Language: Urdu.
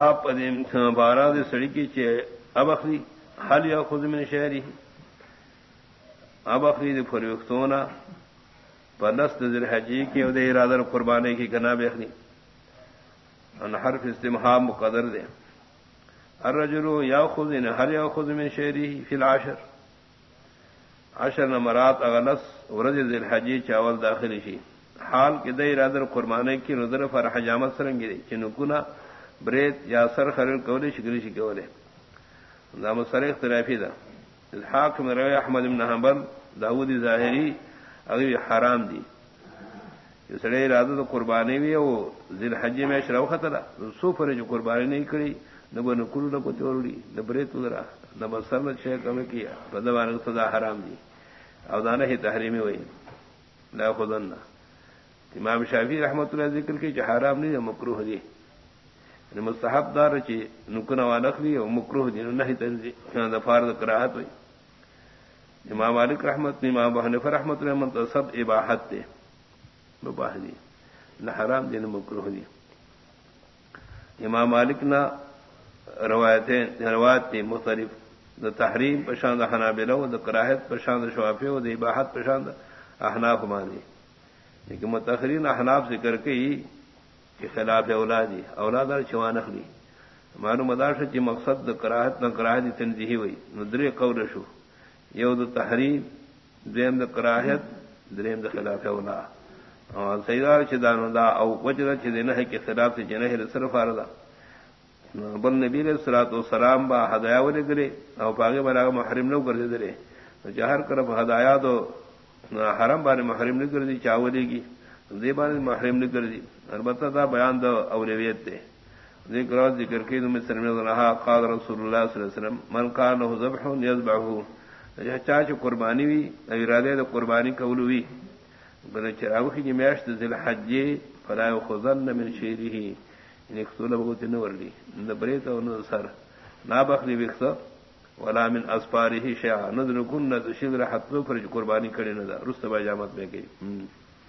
آپ بارہ دے سڑی کی چے اب اخری حل یا خود من شہری۔ اب اخری دے فروختونا پنس نظر حجی کی ادے ارادر قربانے کی گنا بخری ان حرف استمہا مقدر دے۔ الرجل یا خود ان ہر یا خود من شہری فی العشر۔ عشر نمرات اغلس ورد ذل حجی چاول داخلی شی۔ حال کے دے ارادر قربانے کی نظر فر حجامت سرنگی چنکنا بریت یا سر خرل کولے شکری شی کولے دام اختلافی دا. حاکم روی احمد بن حنبل، داودی ظاہری اگی حرام دی. سڑے ارادہ تو قربانی بھی ہے وہ ذل حج میں شرو خطرہ سو پر جو قربانی نہیں کری نہ وہ نکلو نہ کو چوڑی نہ بریت ادرا نہ مسر نہ شے کم کیا بدوان خدا حرام دی. اودانہ ہی تحریمی ہوئی لا خدن امام شافی رحمت اللہ ذکر کی جو حرام نہیں مکروہ دی. یعنی مستحب دار چی نکنا وانخلی او مکروہ دین نہیں تنزی دفار کراہت ہوئی۔ امام مالک رحمت نے امام حنیفہ رحمت رحمت سب اباحت دے، مباح دی۔ نہ حرام دین مکروہ دی۔ امام مالک نہ روایتیں، روایت تھی مختلف، دا تحریم پرشاند حنابلہ و دا کراہت پرشاند شوافی و دا اباحت پرشاند احناف مانی لیکن متخرین احناف سے کر کے خلاف اولادی اولاد چوان اخلی مانو مداش چی مقصد کراہت نہ کراہت تنظیحی ہوئی ندر قول شو. یو د تحریم دریم د کراہت دریم د خلاف اولا. سیدار چی دانو دا او وجر چی دینہ ہے کہ خلاف سے جنہ صرف آردا بل نبی علیہ الصلوۃ والسلام با ہدایا ولے گرے او پاگے بلا محرم نو کر دے رے جہر کرب ہدایا تو حرم بارے محرم نے کر دی چاولے گی بارے محرم نے کر دی البتہ دا بیان دو اولویت دے ذکر ذکر کی تم سلم رہا قال رسول اللہ صلی اللہ علیہ وسلم، من کان له ذبح یذبحه چاچ قربانی وی ارادے دو قربانی قول وی بل چراغ کی میاشت ذل حج فلا يخذن من شيره ان اكتول بغوت نور لی نبریت و نصر نا بخلی وکس ولا من اسپاره شيئا نذ نكون نذ شذر فرج قربانی کڑی نہ رست با جامت میں گئی